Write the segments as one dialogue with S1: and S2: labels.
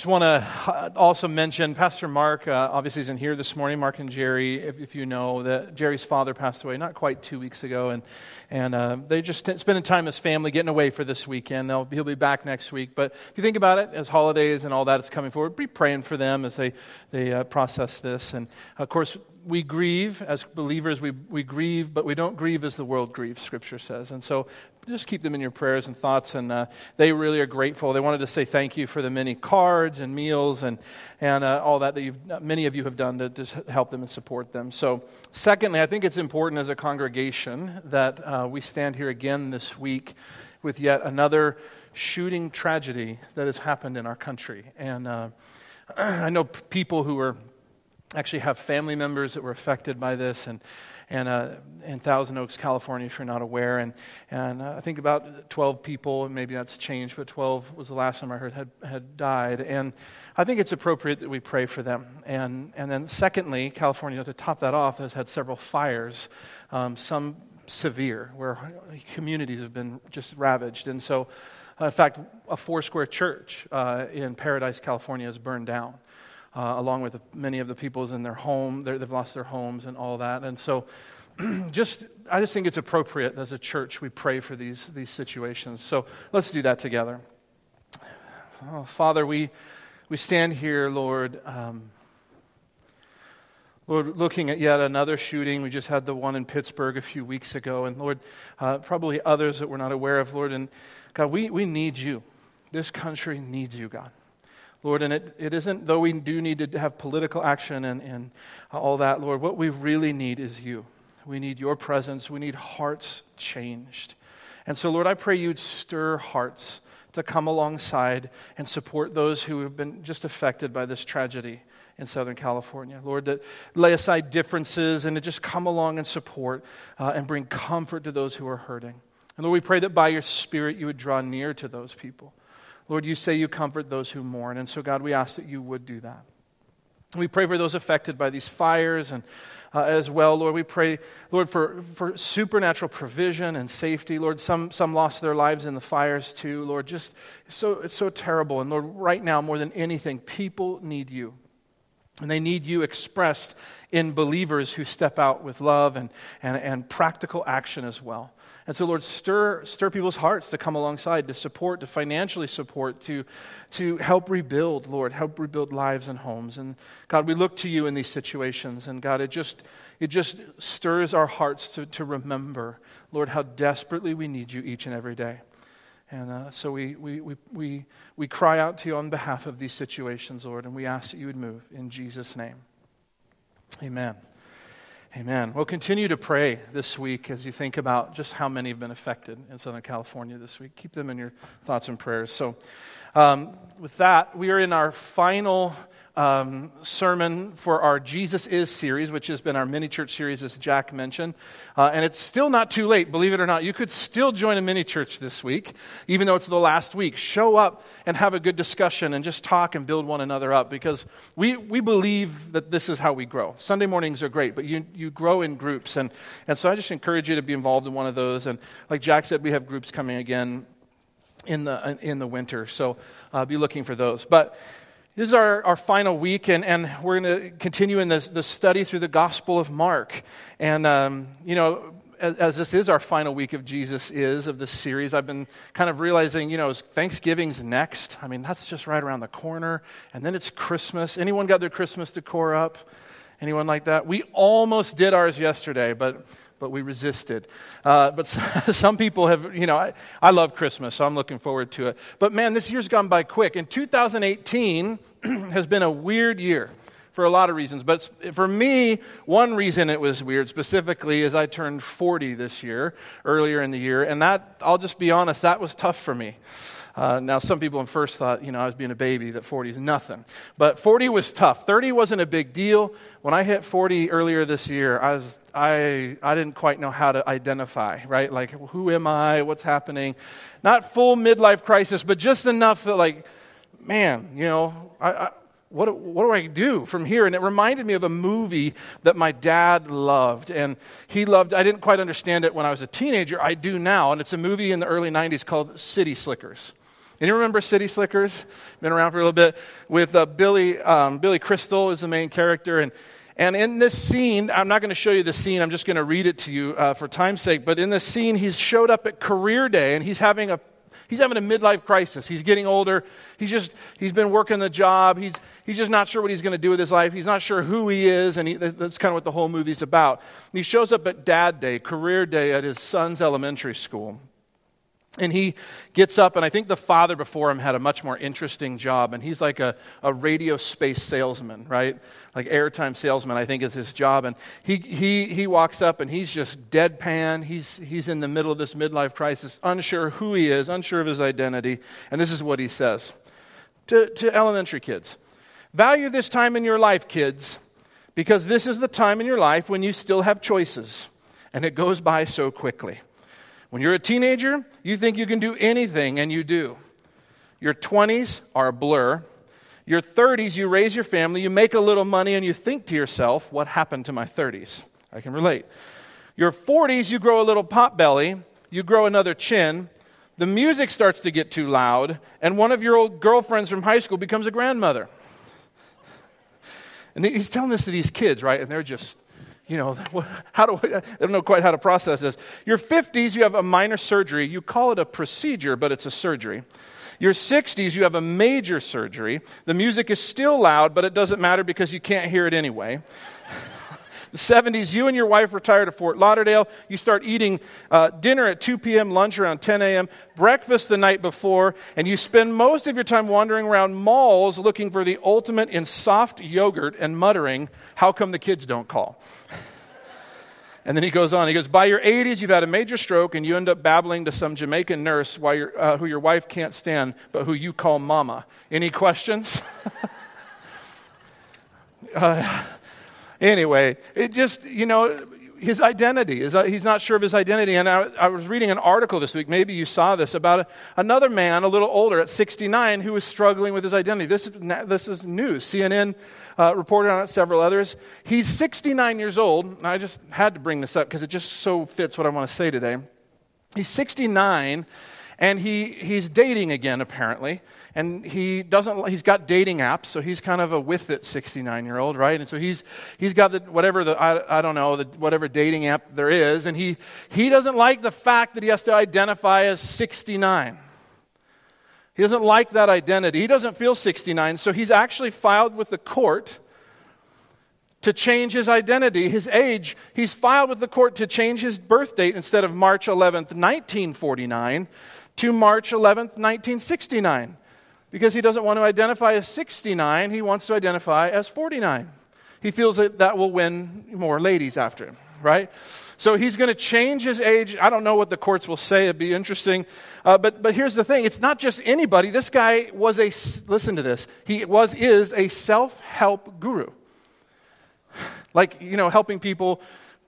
S1: Just want to also mention Pastor Mark, uh, obviously, isn't here this morning. Mark and Jerry, if, if, you know, that Jerry's father passed away not quite two weeks ago. And, and uh, they just spending time as family, getting away for this weekend. They'll, he'll be back next week. But if you think about it, as holidays and all that is coming forward, be praying for them as they, they uh, process this. And of course, we grieve as believers, we, we grieve, but we don't grieve as the world grieves, Scripture says. And so just keep them in your prayers and thoughts. And uh, they really are grateful. They wanted to say thank you for the many cards and meals and, and uh, all that that you've, many of you have done to just help them and support them. So, secondly, I think it's important as a congregation that uh, we stand here again this week with yet another shooting tragedy that has happened in our country. And uh, I know people who are actually have family members that were affected by this and, and uh, in Thousand Oaks, California, if you're not aware. And, and uh, I think about 12 people, and maybe that's changed, but 12 was the last time I heard had, had died. And I think it's appropriate that we pray for them. And, and then, secondly, California, to top that off, has had several fires, um, some severe, where communities have been just ravaged. And so, uh, in fact, a Foursquare church uh, in Paradise, California, is burned down uh, along with many of the peoples in their home. They've lost their homes and all that. And so, just I just think it's appropriate as a church we pray for these, these situations. So let's do that together. Oh, Father, we, we stand here, Lord. Um, Lord, looking at yet another shooting. We just had the one in Pittsburgh a few weeks ago. And Lord, uh, probably others that we're not aware of, Lord. And God, we, we need you. This country needs you, God. Lord, and it, it isn't, though we do need to have political action and, and all that, Lord, what we really need is you. We need your presence. We need hearts changed. And so, Lord, I pray you'd stir hearts to come alongside and support those who have been just affected by this tragedy in Southern California. Lord, that lay aside differences and to just come along and support uh, and bring comfort to those who are hurting. And Lord, we pray that by your Spirit you would draw near to those people. Lord, you say you comfort those who mourn. And so, God, we ask that you would do that. We pray for those affected by these fires and uh, as well, Lord. We pray, Lord, for, for supernatural provision and safety. Lord, some, some lost their lives in the fires too. Lord, just it's so, it's so terrible. And Lord, right now, more than anything, people need you. And they need you expressed in believers who step out with love and, and, and practical action as well. And so, Lord, stir, stir people's hearts to come alongside, to support, to financially support, to, to help rebuild, Lord, help rebuild lives and homes. And God, we look to you in these situations. And God, it just, it just stirs our hearts to, to remember, Lord, how desperately we need you each and every day. And uh, so we, we, we, we, we cry out to you on behalf of these situations, Lord, and we ask that you would move in Jesus' name. Amen. Amen. We'll continue to pray this week as you think about just how many have been affected in Southern California this week. Keep them in your thoughts and prayers. So, um, with that, we are in our final um, sermon for our Jesus Is series, which has been our mini church series, as Jack mentioned. Uh, and it's still not too late, believe it or not. You could still join a mini church this week, even though it's the last week. Show up and have a good discussion and just talk and build one another up because we, we believe that this is how we grow. Sunday mornings are great, but you, you grow in groups. And, and so I just encourage you to be involved in one of those. And like Jack said, we have groups coming again in the, in the winter. So uh, be looking for those. But this is our, our final week, and, and we're going to continue in this, this study through the Gospel of Mark. And, um, you know, as, as, this is our final week of Jesus Is of this series, I've been kind of realizing, you know, Thanksgiving's next. I mean, that's just right around the corner. And then it's Christmas. Anyone got their Christmas decor up? Anyone like that? We almost did ours yesterday, but but we resisted. Uh, but some people have, you know, I, I love Christmas, so I'm looking forward to it. But man, this year's gone by quick. And 2018 has been a weird year for a lot of reasons. But for me, one reason it was weird specifically is I turned 40 this year, earlier in the year. And that, I'll just be honest, that was tough for me. Uh, now, some people at first thought, you know, I was being a baby, that 40 is nothing. But 40 was tough. 30 wasn't a big deal. When I hit 40 earlier this year, I, was, I, I didn't quite know how to identify, right? Like, who am I? What's happening? Not full midlife crisis, but just enough that, like, man, you know, I, I what, what do I do from here? And it reminded me of a movie that my dad loved. And he loved, I didn't quite understand it when I was a teenager. I do now. And it's a movie in the early 90s called City Slickers. And you remember City Slickers? Been around for a little bit. With uh, Billy, um, Billy Crystal is the main character. And, and in this scene, I'm not going to show you the scene, I'm just going to read it to you uh, for time's sake. But in this scene, he's showed up at career day and he's having a he's having a midlife crisis. He's getting older. He's just, he's been working the job. He's, he's just not sure what he's going to do with his life. He's not sure who he is. And he, that's kind of what the whole movie's about. he shows up at dad day, career day at his son's elementary school. And he gets up, and I think the father before him had a much more interesting job. And he's like a, a radio space salesman, right? Like airtime salesman, I think is his job. And he, he, he walks up, and he's just deadpan. He's, he's in the middle of this midlife crisis, unsure who he is, unsure of his identity. And this is what he says to, to elementary kids Value this time in your life, kids, because this is the time in your life when you still have choices, and it goes by so quickly. When you're a teenager, you think you can do anything, and you do. Your 20s are a blur. Your 30s, you raise your family, you make a little money, and you think to yourself, what happened to my 30s? I can relate. Your 40s, you grow a little pot belly, you grow another chin, the music starts to get too loud, and one of your old girlfriends from high school becomes a grandmother. And he's telling this to these kids, right? And they're just you know, how do I don't know quite how to process this. Your 50s, you have a minor surgery. You call it a procedure, but it's a surgery. Your 60s, you have a major surgery. The music is still loud, but it doesn't matter because you can't hear it anyway. the 70s, you and your wife retire to Fort Lauderdale. You start eating uh, dinner at 2 p.m., lunch around 10 a.m., breakfast the night before, and you spend most of your time wandering around malls looking for the ultimate in soft yogurt and muttering, How come the kids don't call? And then he goes on. He goes, By your 80s, you've had a major stroke, and you end up babbling to some Jamaican nurse uh, who your wife can't stand, but who you call mama. Any questions? uh, anyway, it just, you know, his identity. Is, uh, he's not sure of his identity. And I, I, was reading an article this week, maybe you saw this, about a, another man, a little older, at 69, who was struggling with his identity. This is, this is news. CNN uh, reported on it, several others. He's 69 years old. I just had to bring this up because it just so fits what I want to say today. He's 69, and he, he's dating again, apparently and he doesn't he's got dating apps so he's kind of a with it 69 year old right? And so he's he's got the whatever the i, I don't know the, whatever dating app there is and he he doesn't like the fact that he has to identify as 69 he doesn't like that identity. He doesn't feel 69 so he's actually filed with the court to change his identity, his age. He's filed with the court to change his birth date instead of March 11th, 1949, to March 11th, 1969 because he doesn't want to identify as 69, he wants to identify as 49. He feels that that will win more ladies after him, right? So he's going to change his age. I don't know what the courts will say. It'd be interesting. Uh, but, but here's the thing it's not just anybody. This guy was a, listen to this, he was, is a self help guru. Like, you know, helping people,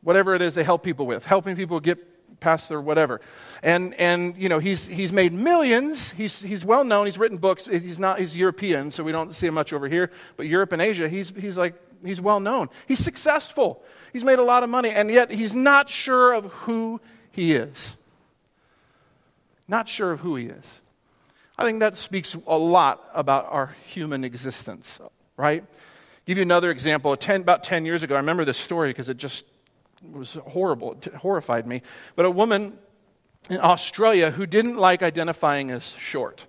S1: whatever it is they help people with, helping people get pastor, whatever. And, and you know, he's, he's made millions. He's, he's well known. He's written books. He's not, he's European, so we don't see him much over here. But Europe and Asia, he's, he's like, he's well known. He's successful. He's made a lot of money, and yet he's not sure of who he is. Not sure of who he is. I think that speaks a lot about our human existence, right? Give you another example. Ten, about 10 years ago, I remember this story because it just was horrible. It horrified me. But a woman in Australia who didn't like identifying as short.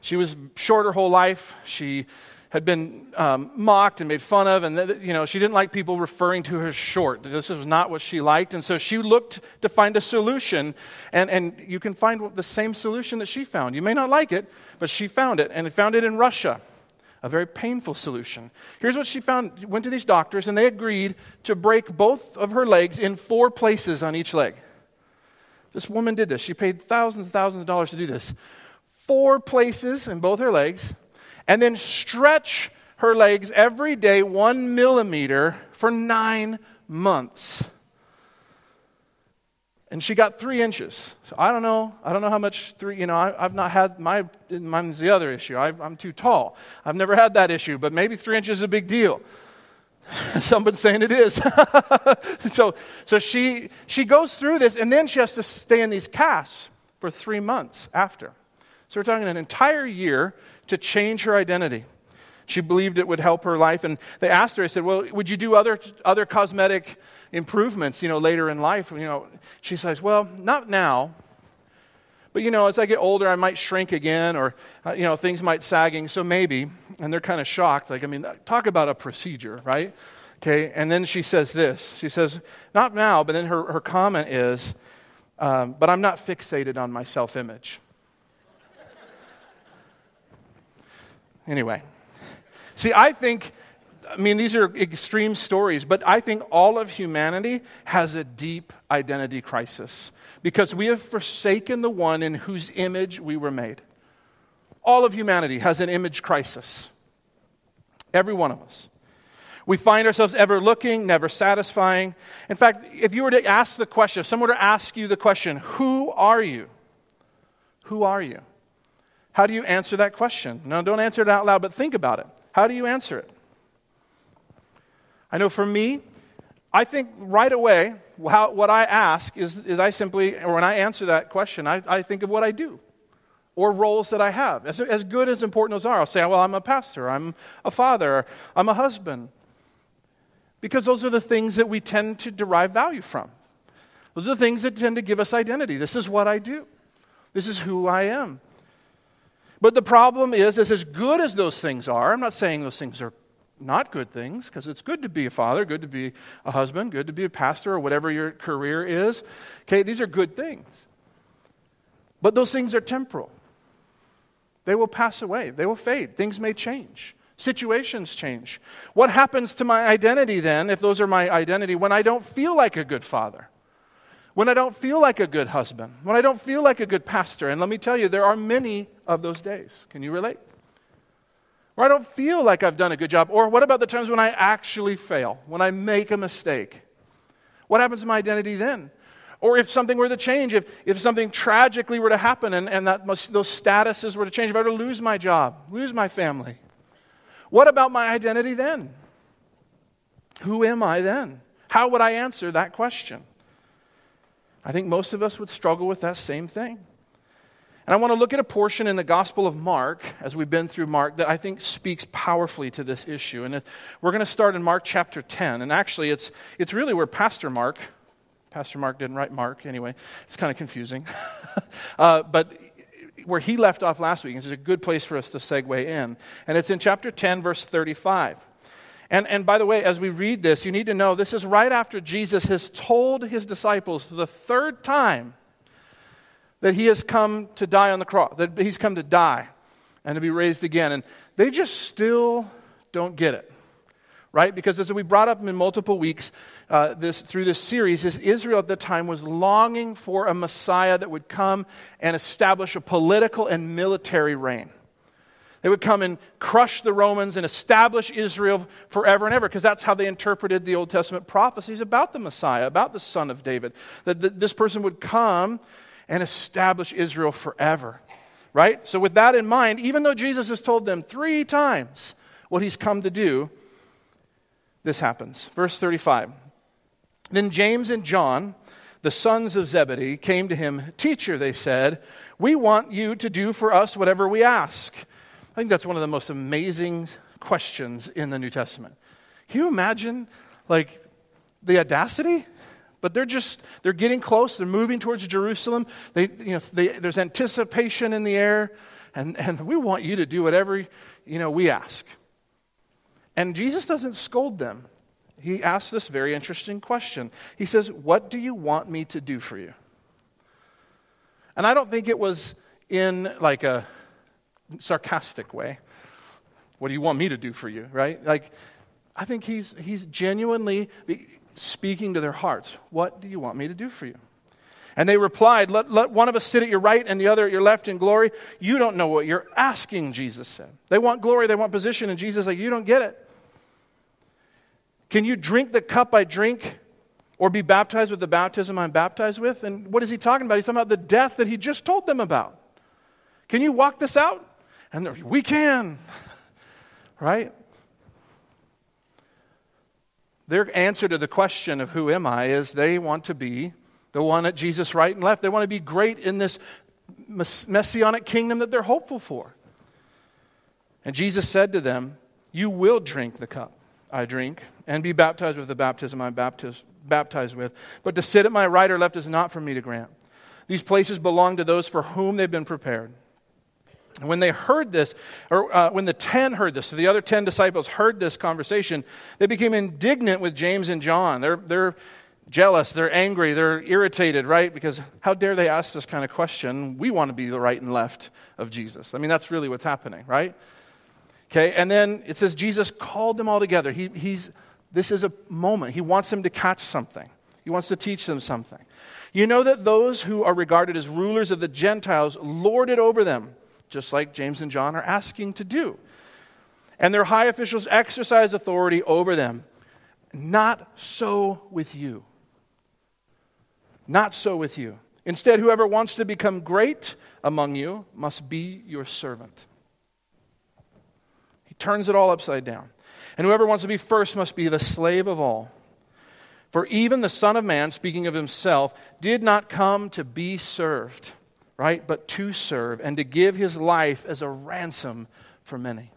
S1: She was short her whole life. She had been um, mocked and made fun of, and you know she didn't like people referring to her short. This was not what she liked, and so she looked to find a solution. And, and you can find the same solution that she found. You may not like it, but she found it, and found it in Russia a very painful solution. Here's what she found. Went to these doctors, and they agreed to break both of her legs in four places on each leg. This woman did this. She paid thousands and thousands of dollars to do this. Four places in both her legs, and then stretch her legs every day one millimeter for nine months and she got three inches. So I don't know. I don't know how much three, you know, I, have not had my, mine's the other issue. I, I'm too tall. I've never had that issue, but maybe three inches is a big deal. Someone's saying it is. so so she, she goes through this, and then she has to stay in these casts for three months after. So we're talking an entire year to change her identity. She believed it would help her life. And they asked her, I said, Well, would you do other, other cosmetic improvements, you know, later in life? You know, she says, Well, not now. But, you know, as I get older, I might shrink again or, uh, you know, things might sagging. So maybe. And they're kind of shocked. Like, I mean, talk about a procedure, right? Okay. And then she says this. She says, Not now, but then her, her comment is, um, But I'm not fixated on my self image. anyway. See, I think, I mean, these are extreme stories, but I think all of humanity has a deep identity crisis because we have forsaken the one in whose image we were made. All of humanity has an image crisis. Every one of us. We find ourselves ever looking, never satisfying. In fact, if you were to ask the question, if someone were to ask you the question, who are you? Who are you? How do you answer that question? No, don't answer it out loud, but think about it. How do you answer it? I know for me, I think right away, how, what I ask is, is I simply, or when I answer that question, I, I think of what I do or roles that I have. As, as good as important those are, I'll say, well, I'm a pastor, I'm a father, I'm a husband. Because those are the things that we tend to derive value from. Those are the things that tend to give us identity. This is what I do, this is who I am. But the problem is, is as good as those things are, I'm not saying those things are not good things, because it's good to be a father, good to be a husband, good to be a pastor, or whatever your career is. Okay, these are good things. But those things are temporal. They will pass away, they will fade. Things may change. Situations change. What happens to my identity then, if those are my identity, when I don't feel like a good father? When I don't feel like a good husband, when I don't feel like a good pastor. And let me tell you, there are many of those days. Can you relate? Where I don't feel like I've done a good job. Or what about the times when I actually fail, when I make a mistake? What happens to my identity then? Or if something were to change, if, if something tragically were to happen and, and that must, those statuses were to change, if I were to lose my job, lose my family, what about my identity then? Who am I then? How would I answer that question? I think most of us would struggle with that same thing. And I want to look at a portion in the Gospel of Mark, as we've been through Mark, that I think speaks powerfully to this issue. And we're going to start in Mark chapter 10. And actually, it's, it's really where Pastor Mark, Pastor Mark didn't write Mark anyway, it's kind of confusing. uh, but where he left off last week, is a good place for us to segue in. And it's in chapter 10, verse 35. And, and by the way, as we read this, you need to know this is right after Jesus has told his disciples the third time that he has come to die on the cross, that he's come to die and to be raised again. And they just still don't get it, right? Because as we brought up in multiple weeks uh, this, through this series, is Israel at the time was longing for a Messiah that would come and establish a political and military reign. They would come and crush the Romans and establish Israel forever and ever, because that's how they interpreted the Old Testament prophecies about the Messiah, about the Son of David. That this person would come and establish Israel forever. Right? So, with that in mind, even though Jesus has told them three times what he's come to do, this happens. Verse 35. Then James and John, the sons of Zebedee, came to him. Teacher, they said, we want you to do for us whatever we ask. I think that's one of the most amazing questions in the New Testament. Can you imagine, like, the audacity? But they're just, they're getting close. They're moving towards Jerusalem. They, you know, they, there's anticipation in the air. And, and we want you to do whatever, you know, we ask. And Jesus doesn't scold them. He asks this very interesting question. He says, What do you want me to do for you? And I don't think it was in like a sarcastic way. What do you want me to do for you, right? Like, I think he's, he's genuinely speaking to their hearts. What do you want me to do for you? And they replied, let, let one of us sit at your right and the other at your left in glory. You don't know what you're asking, Jesus said. They want glory, they want position, and Jesus like, you don't get it. Can you drink the cup I drink or be baptized with the baptism I'm baptized with? And what is he talking about? He's talking about the death that he just told them about. Can you walk this out? And we can, right? Their answer to the question of who am I is they want to be the one at Jesus' right and left. They want to be great in this messianic kingdom that they're hopeful for. And Jesus said to them, You will drink the cup I drink and be baptized with the baptism I'm baptized, baptized with. But to sit at my right or left is not for me to grant. These places belong to those for whom they've been prepared. And when they heard this, or uh, when the ten heard this, so the other ten disciples heard this conversation, they became indignant with James and John. They're, they're jealous, they're angry, they're irritated, right? Because how dare they ask this kind of question? We want to be the right and left of Jesus. I mean, that's really what's happening, right? Okay, and then it says Jesus called them all together. He, he's, this is a moment. He wants them to catch something, he wants to teach them something. You know that those who are regarded as rulers of the Gentiles lord it over them, just like James and John are asking to do. And their high officials exercise authority over them. Not so with you. Not so with you. Instead, whoever wants to become great among you must be your servant. He turns it all upside down. And whoever wants to be first must be the slave of all. For even the Son of Man, speaking of himself, did not come to be served, right? But to serve and to give his life as a ransom for many.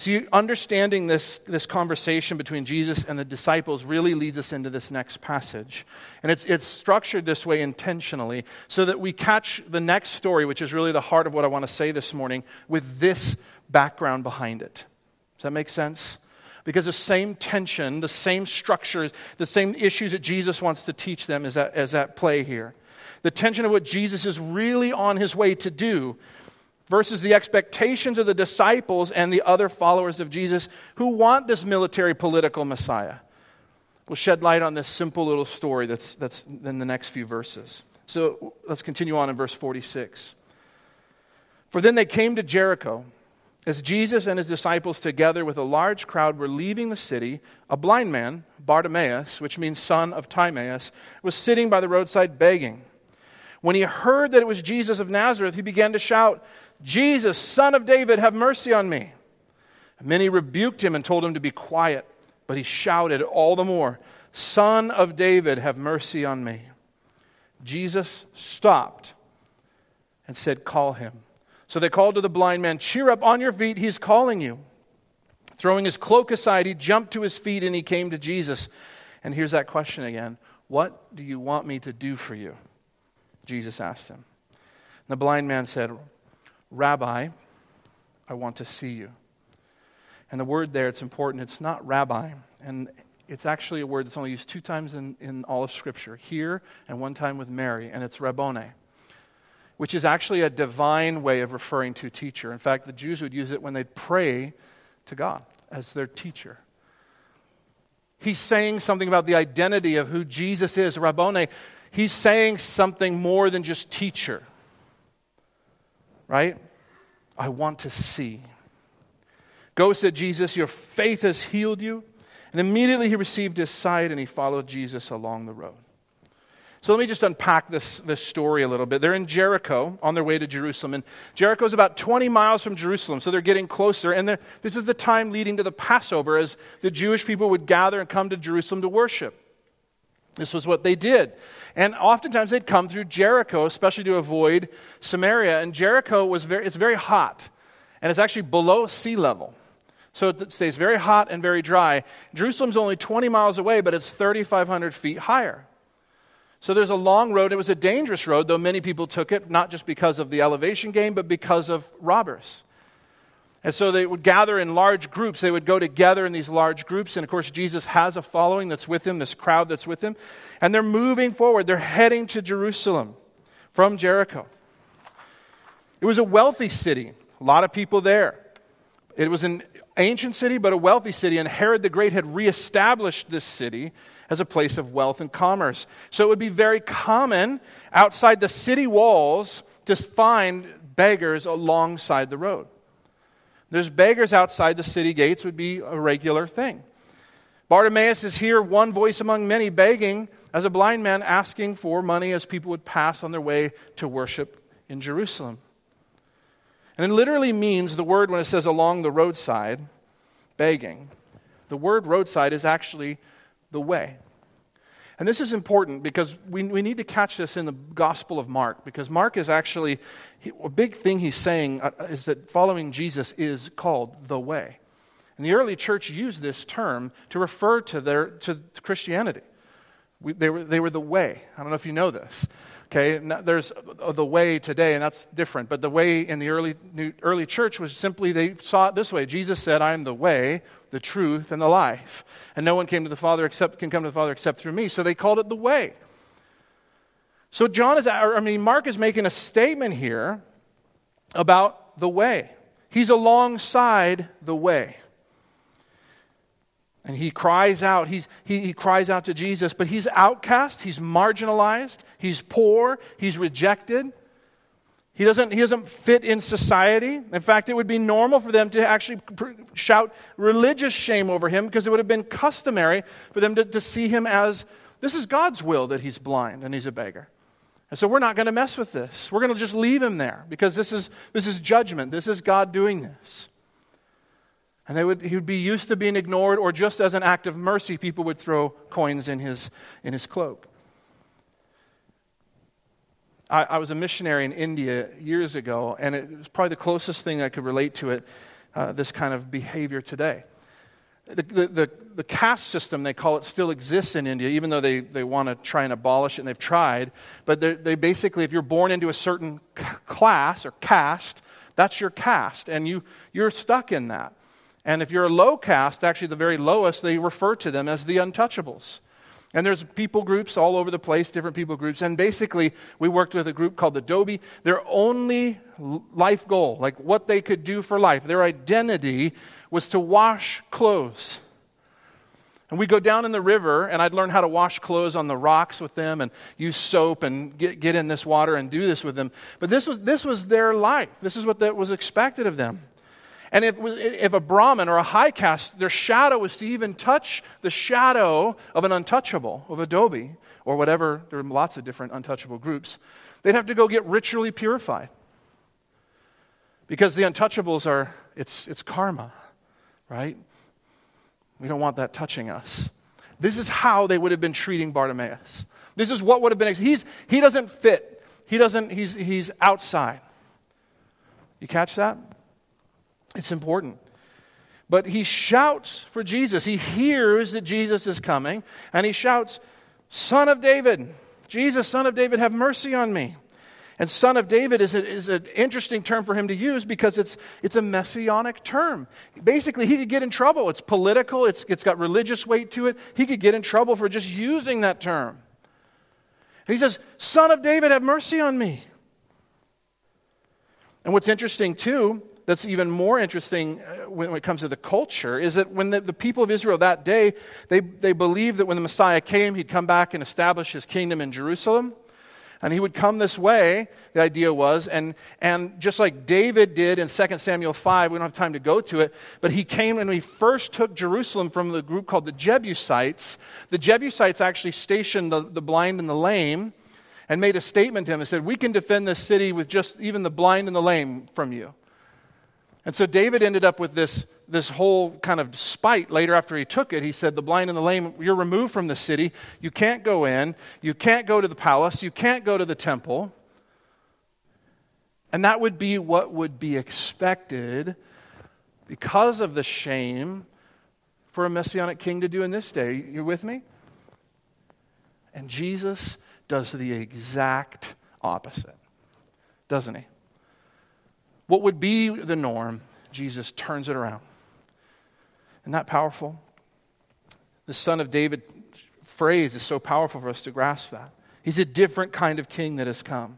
S1: See, understanding this, this conversation between Jesus and the disciples really leads us into this next passage. And it's, it's structured this way intentionally so that we catch the next story, which is really the heart of what I want to say this morning, with this background behind it. Does that make sense? Because the same tension, the same structures, the same issues that Jesus wants to teach them is at, is at play here. The tension of what Jesus is really on his way to do versus the expectations of the disciples and the other followers of Jesus who want this military political Messiah. We'll shed light on this simple little story that's, that's in the next few verses. So let's continue on in verse 46. For then they came to Jericho. As Jesus and his disciples, together with a large crowd, were leaving the city, a blind man, Bartimaeus, which means son of Timaeus, was sitting by the roadside begging. When he heard that it was Jesus of Nazareth, he began to shout, Jesus, son of David, have mercy on me. Many rebuked him and told him to be quiet, but he shouted all the more, Son of David, have mercy on me. Jesus stopped and said, Call him. So they called to the blind man, Cheer up on your feet, he's calling you. Throwing his cloak aside, he jumped to his feet and he came to Jesus. And here's that question again What do you want me to do for you? Jesus asked him. The blind man said, Rabbi, I want to see you. And the word there, it's important. It's not rabbi. And it's actually a word that's only used two times in, in all of Scripture here and one time with Mary, and it's Rabboni which is actually a divine way of referring to teacher. In fact, the Jews would use it when they'd pray to God as their teacher. He's saying something about the identity of who Jesus is, Rabboni. He's saying something more than just teacher. Right? I want to see. Go, said Jesus, your faith has healed you. And immediately he received his sight and he followed Jesus along the road. So let me just unpack this, this story a little bit. They're in Jericho on their way to Jerusalem. And Jericho is about 20 miles from Jerusalem, so they're getting closer. And this is the time leading to the Passover as the Jewish people would gather and come to Jerusalem to worship. This was what they did. And oftentimes they'd come through Jericho, especially to avoid Samaria. And Jericho was very, it's very hot, and it's actually below sea level. So it stays very hot and very dry. Jerusalem's only 20 miles away, but it's 3,500 feet higher. So there's a long road. It was a dangerous road, though many people took it, not just because of the elevation gain, but because of robbers. And so they would gather in large groups. They would go together in these large groups. And of course, Jesus has a following that's with him, this crowd that's with him. And they're moving forward. They're heading to Jerusalem from Jericho. It was a wealthy city, a lot of people there. It was an ancient city, but a wealthy city. And Herod the Great had reestablished this city as a place of wealth and commerce. So it would be very common outside the city walls to find beggars alongside the road. There's beggars outside the city gates would be a regular thing. Bartimaeus is here, one voice among many, begging as a blind man, asking for money as people would pass on their way to worship in Jerusalem. And it literally means the word when it says along the roadside, begging. The word roadside is actually the way. And this is important because we, we need to catch this in the Gospel of Mark, because Mark is actually, he, a big thing he's saying uh, uh, is that following Jesus is called the way. And the early church used this term to refer to, their, to Christianity. We, they, were, they were the way. I don't know if you know this. Okay, there's uh, uh, the way today, and that's different. But the way in the early, new, early church was simply they saw it this way. Jesus said, I am the way, the truth, and the life. And no one came to the Father except can come to the Father except through me. So they called it the way. So John is, I mean, Mark is making a statement here about the way. He's alongside the way. And he cries out. He's, he, he cries out to Jesus, but he's outcast, he's marginalized, he's poor, he's rejected. He doesn't, he doesn't fit in society. In fact, it would be normal for them to actually shout religious shame over him because it would have been customary for them to, to see him as this is God's will that he's blind and he's a beggar. And so we're not going to mess with this. We're going to just leave him there because this is, this is judgment. This is God doing this. And they would, he would be used to being ignored, or just as an act of mercy, people would throw coins in his, in his cloak. I, I was a missionary in India years ago, and it was probably the closest thing I could relate to it, uh, this kind of behavior today. The, the, the, caste system, they call it, still exists in India, even though they, they want to try and abolish it, and they've tried. But they basically, if you're born into a certain class or caste, that's your caste, and you, you're stuck in that. And if you're a low caste, actually the very lowest, they refer to them as the untouchables. And there's people groups all over the place, different people groups. And basically, we worked with a group called the Dhobi. Their only life goal, like what they could do for life, their identity was to wash clothes. And we'd go down in the river, and I'd learn how to wash clothes on the rocks with them and use soap and get, get in this water and do this with them. But this was, this was their life. This is what that was expected of them. And if, if a Brahmin or a high caste, their shadow was to even touch the shadow of an untouchable, of a Dhobi, or whatever, there are lots of different untouchable groups, they'd have to go get ritually purified. Because the untouchables are, it's, it's karma, right? We don't want that touching us. This is how they would have been treating Bartimaeus. This is what would have been. He's, he doesn't fit. He doesn't, he's, he's outside. You catch that? It's important. But he shouts for Jesus. He hears that Jesus is coming, and he shouts, Son of David, Jesus, Son of David, have mercy on me. And Son of David is, a, is an interesting term for him to use because it's, it's a messianic term. Basically, he could get in trouble. It's political, it's, it's got religious weight to it. He could get in trouble for just using that term. And he says, Son of David, have mercy on me. And what's interesting, too, that's even more interesting uh, when it comes to the culture is that when the, the, people of Israel that day, they, they believed that when the Messiah came, he'd come back and establish his kingdom in Jerusalem. And he would come this way, the idea was, and, and just like David did in 2 Samuel 5, we don't have time to go to it, but he came and he first took Jerusalem from the group called the Jebusites. The Jebusites actually stationed the, the blind and the lame and made a statement to him and said, We can defend this city with just even the blind and the lame from you. And so David ended up with this, this whole kind of spite later after he took it. He said, The blind and the lame, you're removed from the city. You can't go in. You can't go to the palace. You can't go to the temple. And that would be what would be expected because of the shame for a messianic king to do in this day. You with me? And Jesus does the exact opposite, doesn't he? What would be the norm, Jesus turns it around. Isn't that powerful? The Son of David phrase is so powerful for us to grasp that. He's a different kind of king that has come.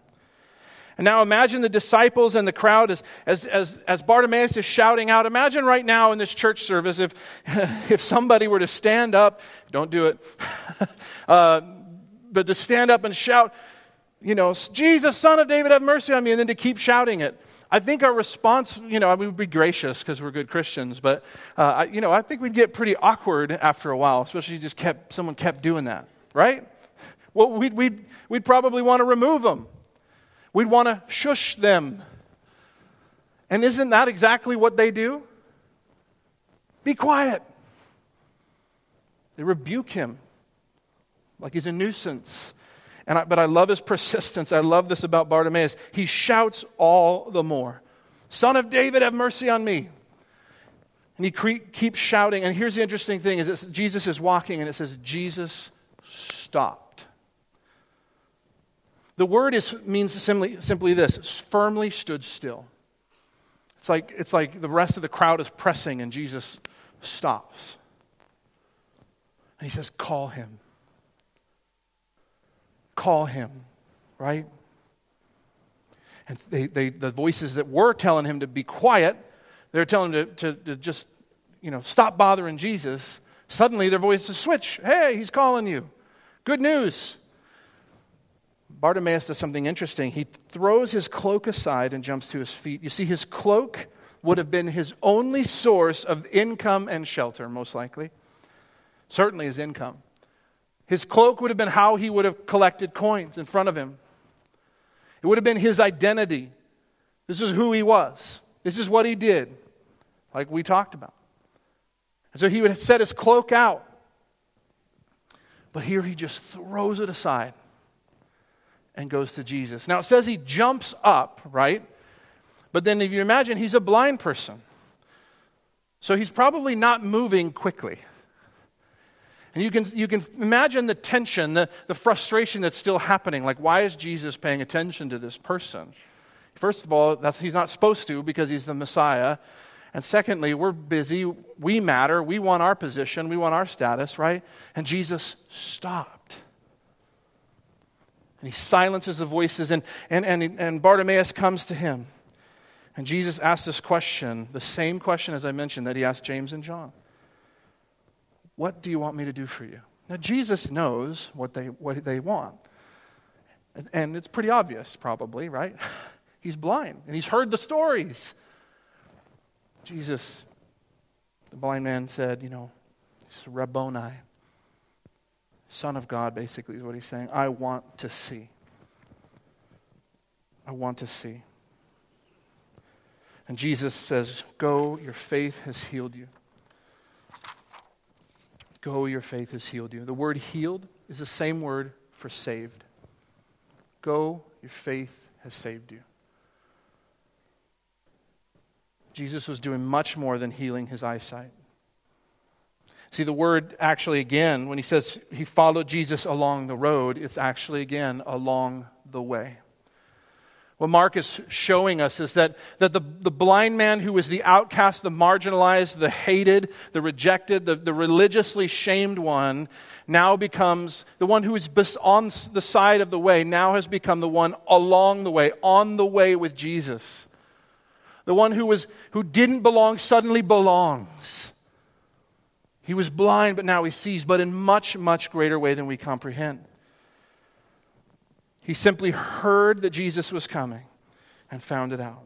S1: And now imagine the disciples and the crowd as, as, as, as Bartimaeus is shouting out. Imagine right now in this church service if, if somebody were to stand up, don't do it, uh, but to stand up and shout, you know, Jesus, son of David, have mercy on me, and then to keep shouting it. I think our response, you know, we would be gracious because we're good Christians, but, uh, you know, I think we'd get pretty awkward after a while, especially if just kept, someone kept doing that, right? Well, we'd, we'd, we'd probably want to remove them. We'd want to shush them. And isn't that exactly what they do? Be quiet. They rebuke him. like he's a nuisance. And I, but I love his persistence. I love this about Bartimaeus. He shouts all the more Son of David, have mercy on me. And he cre- keeps shouting. And here's the interesting thing is Jesus is walking and it says, Jesus stopped. The word is, means simply, simply this firmly stood still. It's like, it's like the rest of the crowd is pressing and Jesus stops. And he says, Call him. Call him, right? And they, they, the voices that were telling him to be quiet, they're telling him to, to, to just, you know, stop bothering Jesus. Suddenly their voices switch. Hey, he's calling you. Good news. Bartimaeus does something interesting. He throws his cloak aside and jumps to his feet. You see, his cloak would have been his only source of income and shelter, most likely. Certainly his income. His cloak would have been how he would have collected coins in front of him. It would have been his identity. This is who he was. This is what he did, like we talked about. And so he would have set his cloak out. But here he just throws it aside and goes to Jesus. Now it says he jumps up, right? But then if you imagine, he's a blind person. So he's probably not moving quickly. And you can, you can imagine the tension, the, the frustration that's still happening. Like, why is Jesus paying attention to this person? First of all, that's, he's not supposed to because he's the Messiah. And secondly, we're busy. We matter. We want our position. We want our status, right? And Jesus stopped. And he silences the voices, and, and, and, and Bartimaeus comes to him. And Jesus asked this question, the same question as I mentioned that he asked James and John What do you want me to do for you? Now, Jesus knows what they, what they want. And, it's pretty obvious, probably, right? he's blind, and he's heard the stories. Jesus, the blind man said, You know, this is Rabboni, Son of God, basically, is what he's saying. I want to see. I want to see. And Jesus says, Go, your faith has healed you. Go, your faith has healed you. The word healed is the same word for saved. Go, your faith has saved you. Jesus was doing much more than healing his eyesight. See, the word actually, again, when he says he followed Jesus along the road, it's actually, again, along the way. What Mark is showing us is that, that the, the blind man who was the outcast, the marginalized, the hated, the rejected, the, the religiously shamed one, now becomes the one who is on the side of the way, now has become the one along the way, on the way with Jesus. The one who, was, who didn't belong suddenly belongs. He was blind, but now he sees, but in much, much greater way than we comprehend. He simply heard that Jesus was coming and found it out.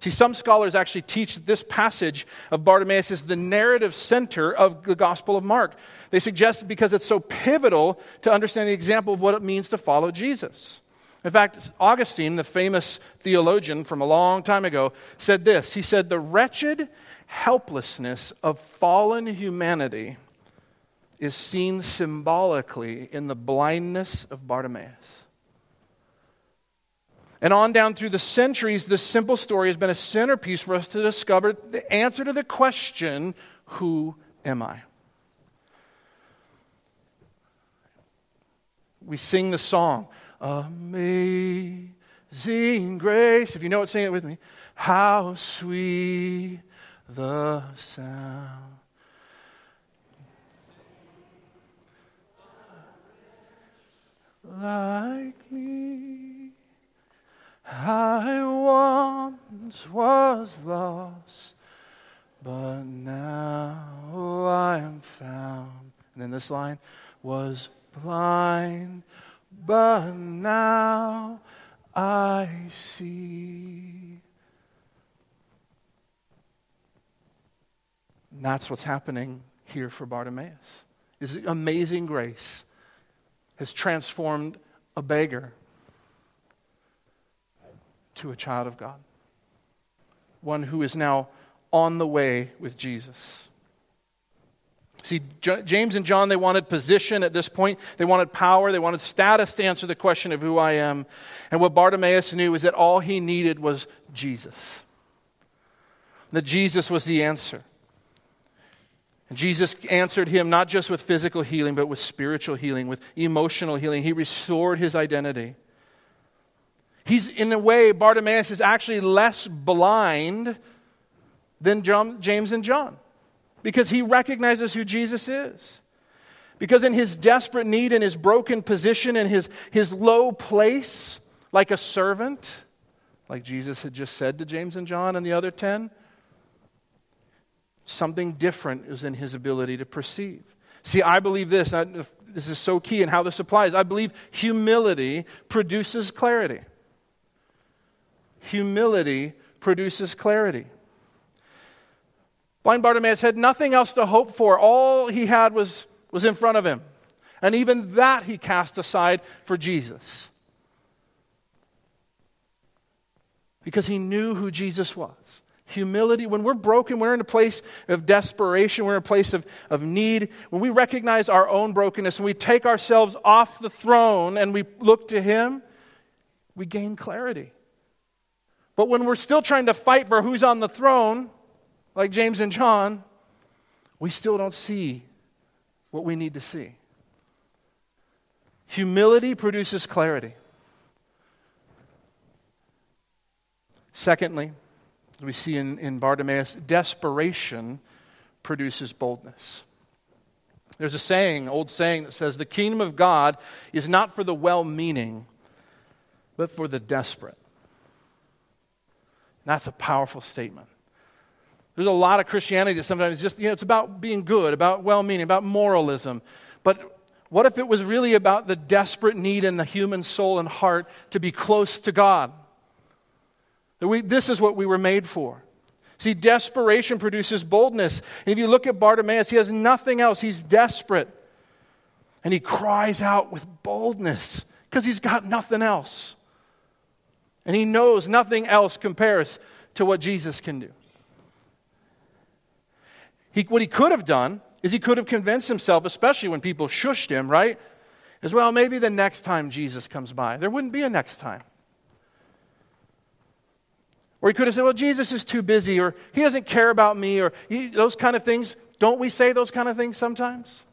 S1: See, some scholars actually teach that this passage of Bartimaeus is the narrative center of the Gospel of Mark. They suggest because it's so pivotal to understand the example of what it means to follow Jesus. In fact, Augustine, the famous theologian from a long time ago, said this. He said, The wretched helplessness of fallen humanity is seen symbolically in the blindness of Bartimaeus. And on down through the centuries, this simple story has been a centerpiece for us to discover the answer to the question Who am I? We sing the song, Amazing Grace. If you know it, sing it with me. How sweet the sound. Like me, I once was lost, but now I am found. And then this line was blind, but now I see. And that's what's happening here for Bartimaeus. His amazing grace has transformed a beggar to a child of God, one who is now on the way with Jesus. See, J- James and John, they wanted position at this point. They wanted power. They wanted status to answer the question of who I am. And what Bartimaeus knew is that all he needed was Jesus. That Jesus was the answer. And Jesus answered him not just with physical healing, but with spiritual healing, with emotional healing. He restored his identity. He's, in a way, Bartimaeus is actually less blind than John, James and John because he recognizes who Jesus is. Because in his desperate need, in his broken position, in his, his low place, like a servant, like Jesus had just said to James and John and the other ten, something different is in his ability to perceive. See, I believe this, this is so key in how this applies. I believe humility produces clarity. Humility produces clarity. Blind Bartimaeus had nothing else to hope for. All he had was, was in front of him. And even that he cast aside for Jesus. Because he knew who Jesus was. Humility, when we're broken, we're in a place of desperation, we're in a place of, of need. When we recognize our own brokenness and we take ourselves off the throne and we look to him, we gain clarity. But when we're still trying to fight for who's on the throne, like James and John, we still don't see what we need to see. Humility produces clarity. Secondly, as we see in, in Bartimaeus, desperation produces boldness. There's a saying, old saying, that says, The kingdom of God is not for the well meaning, but for the desperate. That's a powerful statement. There's a lot of Christianity that sometimes just, you know, it's about being good, about well meaning, about moralism. But what if it was really about the desperate need in the human soul and heart to be close to God? That we, this is what we were made for. See, desperation produces boldness. And if you look at Bartimaeus, he has nothing else. He's desperate. And he cries out with boldness because he's got nothing else. And he knows nothing else compares to what Jesus can do. He, what he could have done is he could have convinced himself, especially when people shushed him, right? As well, maybe the next time Jesus comes by. There wouldn't be a next time. Or he could have said, well, Jesus is too busy, or he doesn't care about me, or he, those kind of things. Don't we say those kind of things sometimes?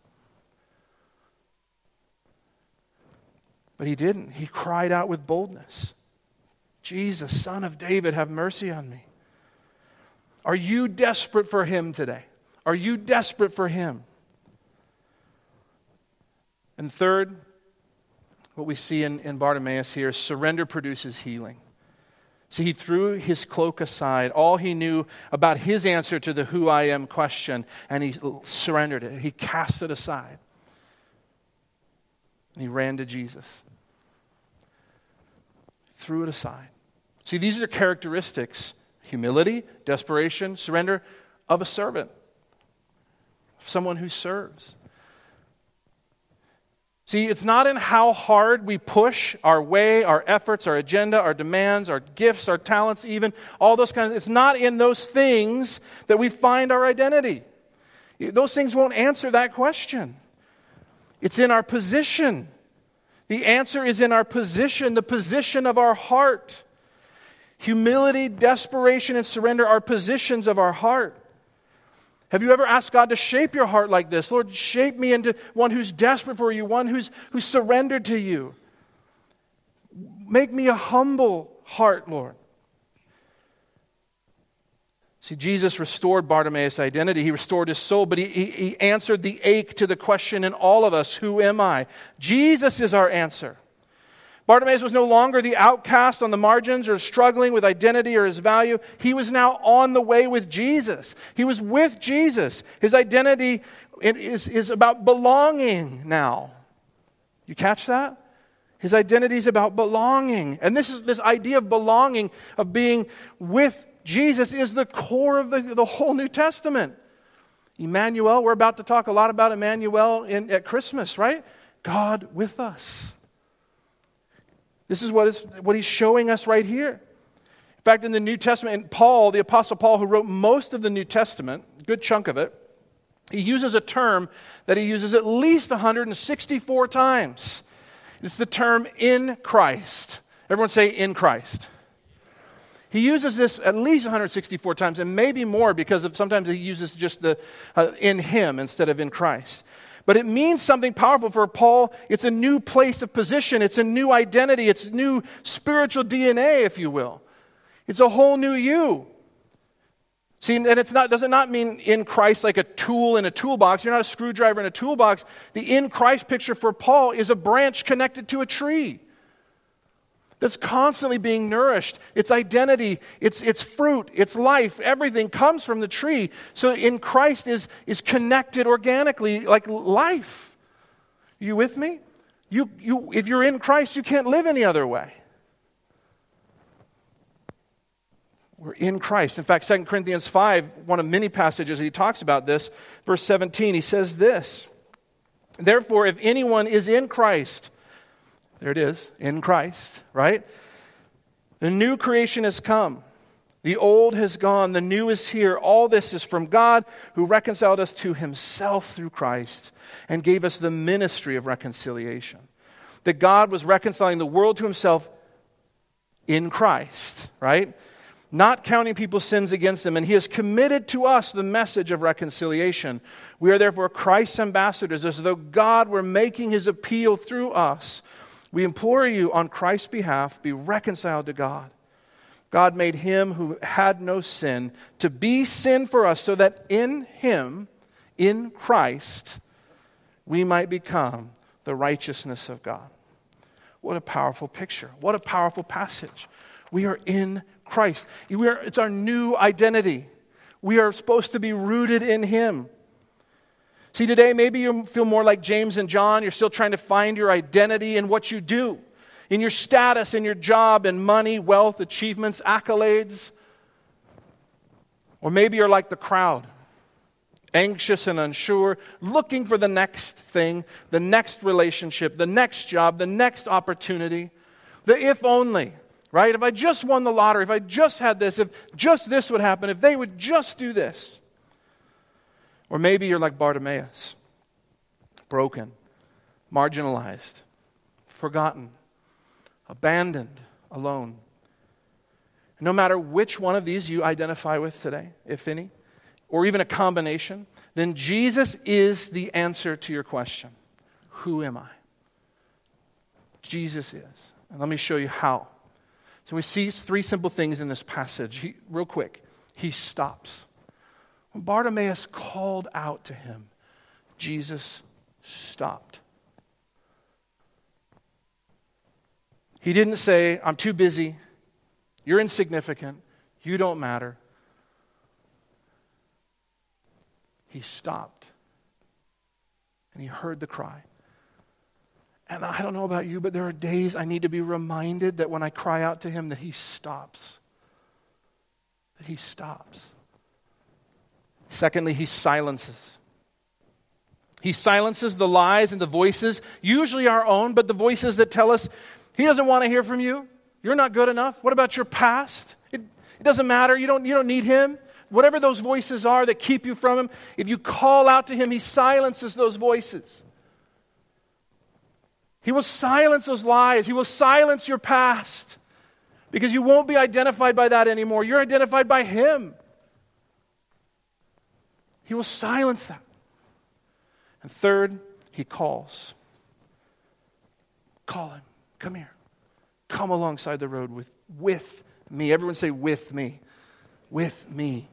S1: But he didn't. He cried out with boldness Jesus, son of David, have mercy on me. Are you desperate for him today? Are you desperate for Him? And third, what we see in, in Bartimaeus here is surrender produces healing. See, he threw his cloak aside, all he knew about his answer to the who I am question, and he surrendered it. He cast it aside. And he ran to Jesus. Threw it aside. See, these are characteristics humility, desperation, surrender of a servant someone who serves. See, it's not in how hard we push our way, our efforts, our agenda, our demands, our gifts, our talents, even all those kinds. Of, it's not in those things that we find our identity. Those things won't answer that question. It's in our position. The answer is in our position, the position of our heart. Humility, desperation, and surrender are positions of our heart. Have you ever asked God to shape your heart like this? Lord, shape me into one who's desperate for you, one who's, who's surrendered to you. Make me a humble heart, Lord. See, Jesus restored Bartimaeus' identity. He restored his soul, but he, he, he answered the ache to the question in all of us Who am I? Jesus is our answer. Bartimaeus was no longer the outcast on the margins or struggling with identity or his value. He was now on the way with Jesus. He was with Jesus. His identity is, is about belonging now. You catch that? His identity is about belonging. And this is this idea of belonging, of being with Jesus, is the core of the, the whole New Testament. Emmanuel, we're about to talk a lot about Emmanuel in, at Christmas, right? God with us. This is what, is what he's showing us right here. In fact, in the New Testament, Paul, the Apostle Paul, who wrote most of the New Testament, good chunk of it, he uses a term that he uses at least 164 times. It's the term in Christ. Everyone say in Christ. He uses this at least 164 times and maybe more because of, sometimes he uses just the uh, in him instead of in Christ. But it means something powerful for Paul. It's a new place of position, it's a new identity, it's new spiritual DNA, if you will. It's a whole new you. See, and it's not, does it not mean in Christ like a tool in a toolbox? You're not a screwdriver in a toolbox. The in Christ picture for Paul is a branch connected to a tree that's constantly being nourished. Its identity, its, its fruit, its life, everything comes from the tree. So in Christ is, is connected organically like life. You with me? You, you, if you're in Christ, you can't live any other way. We're in Christ. In fact, 2 Corinthians 5, one of many passages he talks about this, verse 17, he says this Therefore, if anyone is in Christ, there it is, in Christ, right? The new creation has come. The old has gone, the new is here. All this is from God who reconciled us to himself through Christ and gave us the ministry of reconciliation. That God was reconciling the world to himself in Christ, right? not counting people's sins against them, and he has committed to us the message of reconciliation. We are therefore Christ's ambassadors, as though God were making his appeal through us. We implore you on Christ's behalf, be reconciled to God. God made him who had no sin to be sin for us, so that in him, in Christ, we might become the righteousness of God. What a powerful picture. What a powerful passage. We are in Christ. Are, it's our new identity. We are supposed to be rooted in Him. See, today, maybe you feel more like James and John. You're still trying to find your identity in what you do, in your status, in your job, in money, wealth, achievements, accolades. Or maybe you're like the crowd, anxious and unsure, looking for the next thing, the next relationship, the next job, the next opportunity, the if only right? If I just won the lottery, if I just had this, if just this would happen, if they would just do this. Or maybe you're like Bartimaeus, broken, marginalized, forgotten, abandoned, alone. No matter which one of these you identify with today, if any, or even a combination, then Jesus is the answer to your question Who am I? Jesus is. And let me show you how. So we see three simple things in this passage. He, real quick, he stops. Bartimaeus called out to him, Jesus stopped. He didn't say, I'm too busy. You're insignificant. You don't matter. He stopped. And he heard the cry. And I don't know about you, but there are days I need to be reminded that when I cry out to him that he stops. That he stops. Secondly, he silences. He silences the lies and the voices, usually our own, but the voices that tell us he doesn't want to hear from you. You're not good enough. What about your past? It, it doesn't matter. You don't, you don't need him. Whatever those voices are that keep you from him, if you call out to him, he silences those voices. He will silence those lies. He will silence your past because you won't be identified by that anymore. You're identified by Him. He will silence them. And third, He calls. Call Him. Come here. Come alongside the road with, with me. Everyone say, with me. With me.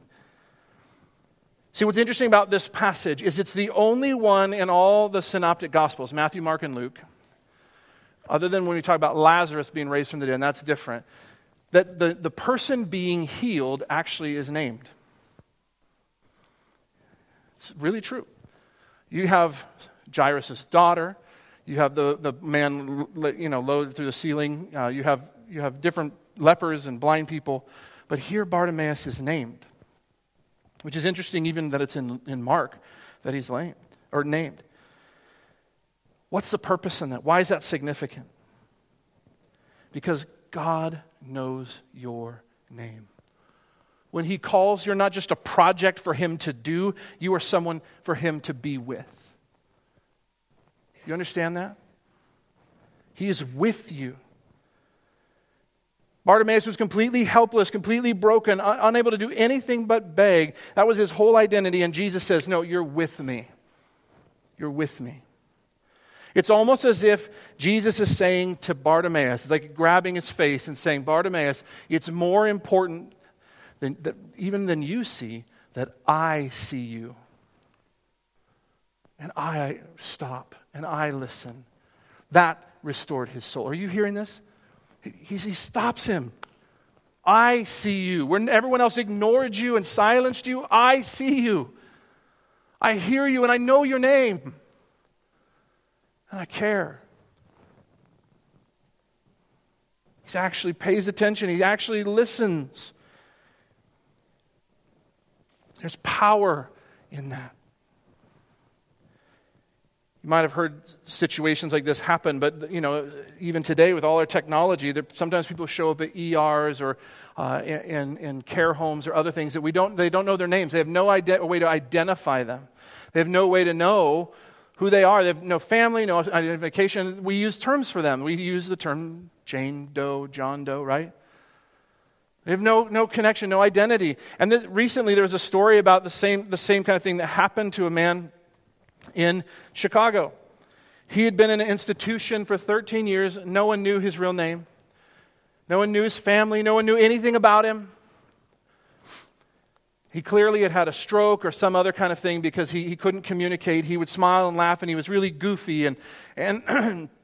S1: See, what's interesting about this passage is it's the only one in all the synoptic gospels Matthew, Mark, and Luke other than when we talk about Lazarus being raised from the dead, and that's different, that the, the person being healed actually is named. It's really true. You have Jairus' daughter, you have the, the man you know, lowered through the ceiling, uh, you, have, you have different lepers and blind people, but here Bartimaeus is named, which is interesting even that it's in, in Mark that he's named, or named. What's the purpose in that? Why is that significant? Because God knows your name. When He calls, you're not just a project for Him to do, you are someone for Him to be with. You understand that? He is with you. Bartimaeus was completely helpless, completely broken, un- unable to do anything but beg. That was his whole identity. And Jesus says, No, you're with me. You're with me. It's almost as if Jesus is saying to Bartimaeus, it's like grabbing his face and saying, Bartimaeus, it's more important than, that, even than you see that I see you. And I stop and I listen. That restored his soul. Are you hearing this? He, he stops him. I see you. When everyone else ignored you and silenced you, I see you. I hear you and I know your name. And I care. He actually pays attention, he actually listens. There's power in that. You might have heard situations like this happen, but you know, even today with all our technology, there, sometimes people show up at ERs or uh, in, in care homes or other things that we don't, they don't know their names. They have no idea, way to identify them. They have no way to know who they are. They have no family, no identification. We use terms for them. We use the term Jane Doe, John Doe, right? They have no, no connection, no identity. And th- recently there was a story about the same, the same kind of thing that happened to a man in Chicago. He had been in an institution for 13 years. No one knew his real name. No one knew his family. No one knew anything about him. He clearly had had a stroke or some other kind of thing because he, he couldn't communicate. He would smile and laugh, and he was really goofy. And, and,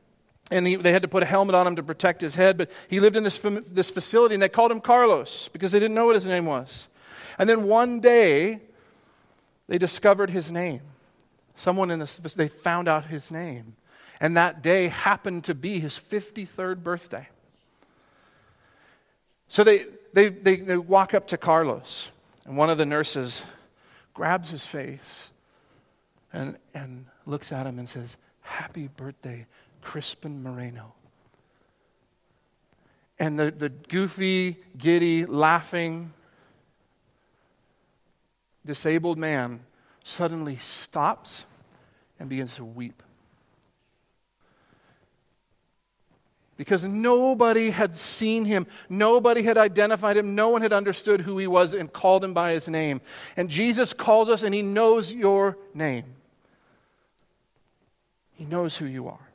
S1: and he, they had to put a helmet on him to protect his head. But he lived in this, this facility, and they called him Carlos because they didn't know what his name was. And then one day, they discovered his name. Someone in this, they found out his name. And that day happened to be his 53rd birthday. So they, they, they, they walk up to Carlos, and one of the nurses grabs his face and, and looks at him and says, Happy birthday, Crispin Moreno. And the, the goofy, giddy, laughing, disabled man suddenly stops and begins to weep. Because nobody had seen him, nobody had identified him, no one had understood who he was and called him by his name. And Jesus calls us and he knows your name. He knows who you are.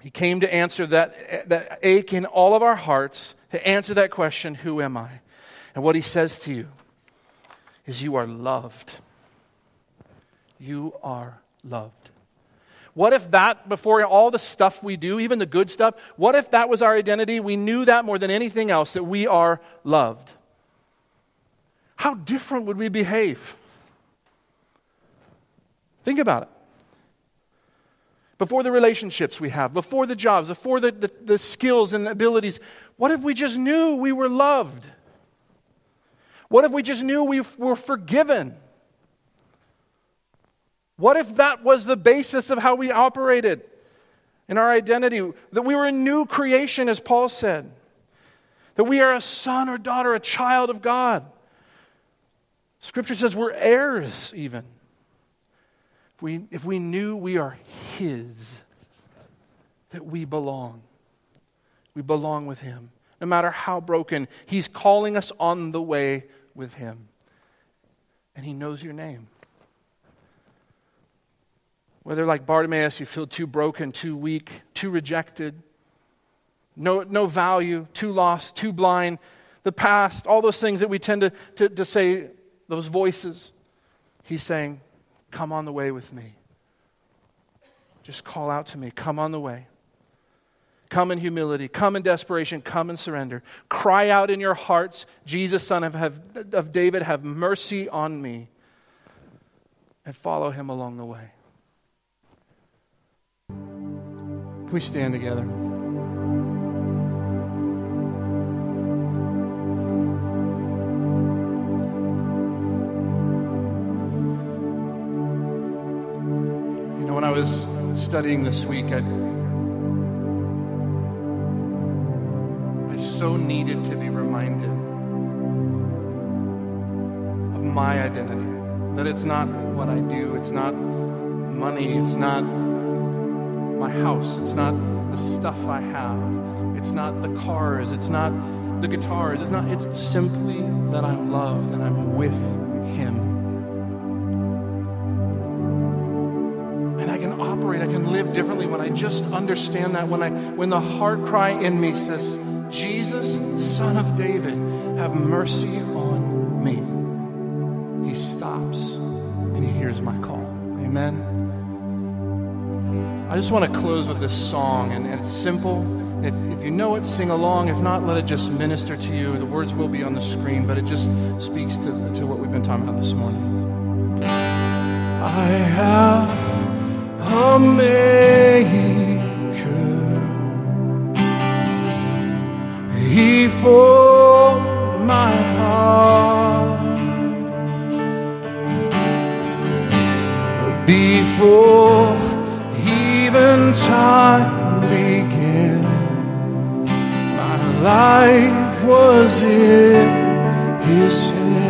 S1: He came to answer that, that ache in all of our hearts, to answer that question, Who am I? And what he says to you is, You are loved. You are loved. What if that, before all the stuff we do, even the good stuff, what if that was our identity? We knew that more than anything else, that we are loved. How different would we behave? Think about it. Before the relationships we have, before the jobs, before the, the, the skills and abilities, what if we just knew we were loved? What if we just knew we were forgiven? What if that was the basis of how we operated in our identity? That we were a new creation, as Paul said. That we are a son or daughter, a child of God. Scripture says we're heirs, even. If we, if we knew we are His, that we belong. We belong with Him. No matter how broken, He's calling us on the way with Him. And He knows your name. Whether, like Bartimaeus, you feel too broken, too weak, too rejected, no, no value, too lost, too blind, the past, all those things that we tend to, to, to say, those voices. He's saying, Come on the way with me. Just call out to me. Come on the way. Come in humility. Come in desperation. Come in surrender. Cry out in your hearts, Jesus, son of, of David, have mercy on me. And follow him along the way. We stand together? Was studying this week, I, I so needed to be reminded of my identity. That it's not what I do, it's not money, it's not my house, it's not the stuff I have, it's not the cars, it's not the guitars, it's not, it's simply that I'm loved and I'm with Him. Just understand that, when, I, when the heart cry in me says, Jesus, Son of David, have mercy on me. He stops and he hears my call. Amen. I just want to close with this song, and, and it's simple. If, if you know it, sing along. If not, let it just minister to you. The words will be on the screen, but it just speaks to, to what we've been talking about this morning. I have a maker. He formed my heart before even time began. My life was in His hand.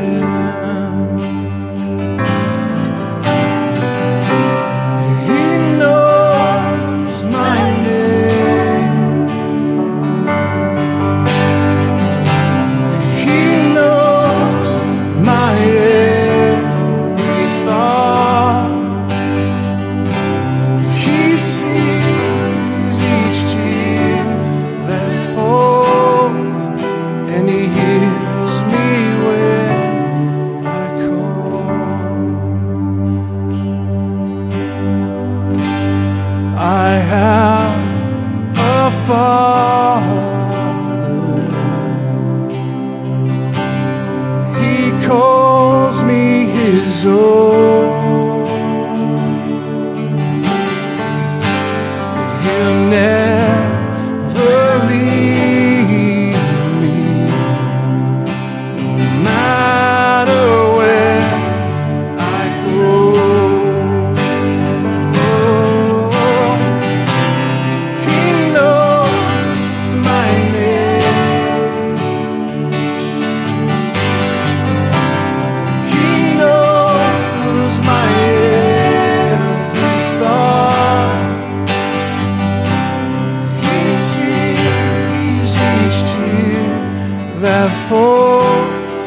S1: That falls,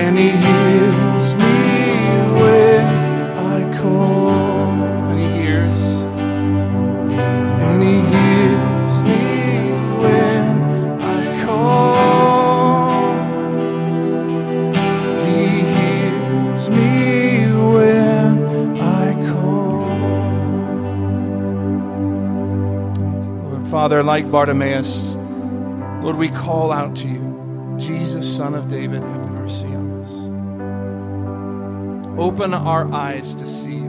S1: and He hears me when I call. And He hears, and He hears me when I call. He hears me when I call. Lord Father, like Bartimaeus, Lord, we call out to you. Jesus, Son of David, have mercy on us. Open our eyes to see.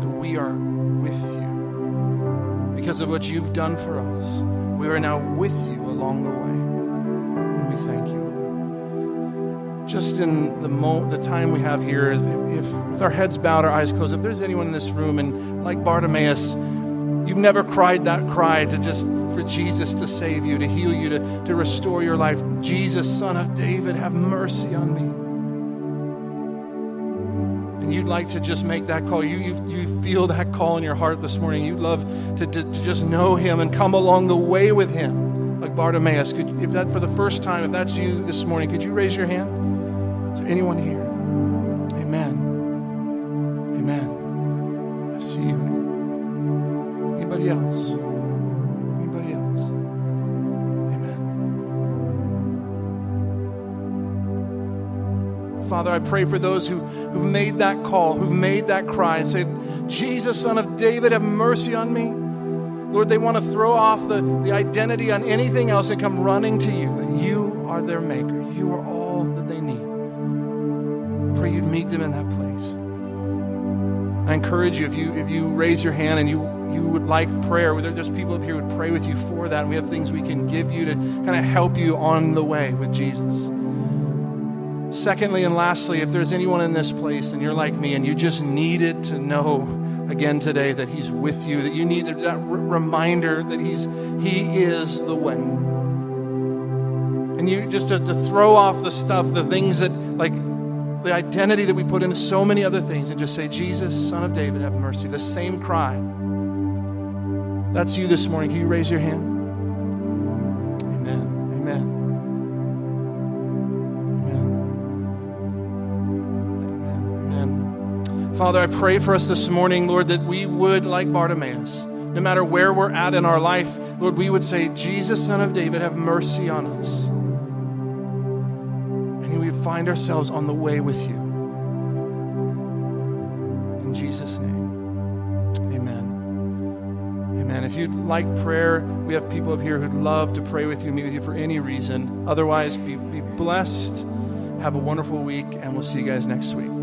S1: That we are with you. Because of what you've done for us, we are now with you along the way. And we thank you. Just in the mo- the time we have here, if, if with our heads bowed, our eyes closed, if there's anyone in this room and like Bartimaeus, you've never cried that cry to just for Jesus to save you, to heal you, to, to restore your life. Jesus, Son of David, have mercy on me. And you'd like to just make that call. You, you, you feel that call in your heart this morning. You'd love to, to, to just know him and come along the way with him, like Bartimaeus. Could, if that for the first time, if that's you this morning, could you raise your hand? Is there anyone here? Amen. Amen. I see you. Anybody else? Father, I pray for those who, who've made that call, who've made that cry and say, Jesus, Son of David, have mercy on me. Lord, they want to throw off the, the identity on anything else and come running to you. That you are their maker. You are all that they need. I pray you'd meet them in that place. I encourage you if you if you raise your hand and you you would like prayer, there's people up here who would pray with you for that. And we have things we can give you to kind of help you on the way with Jesus. Secondly and lastly, if there's anyone in this place and you're like me and you just needed to know again today that he's with you, that you need that r- reminder that he's he is the way. And you just to, to throw off the stuff, the things that, like, the identity that we put into so many other things, and just say, Jesus, Son of David, have mercy. The same cry. That's you this morning. Can you raise your hand? Amen. Amen. Father, I pray for us this morning, Lord, that we would, like Bartimaeus, no matter where we're at in our life, Lord, we would say, Jesus, Son of David, have mercy on us. And we would find ourselves on the way with you. In Jesus' name, amen. Amen. If you'd like prayer, we have people up here who'd love to pray with you, meet with you for any reason. Otherwise, be, be blessed. Have a wonderful week, and we'll see you guys next week.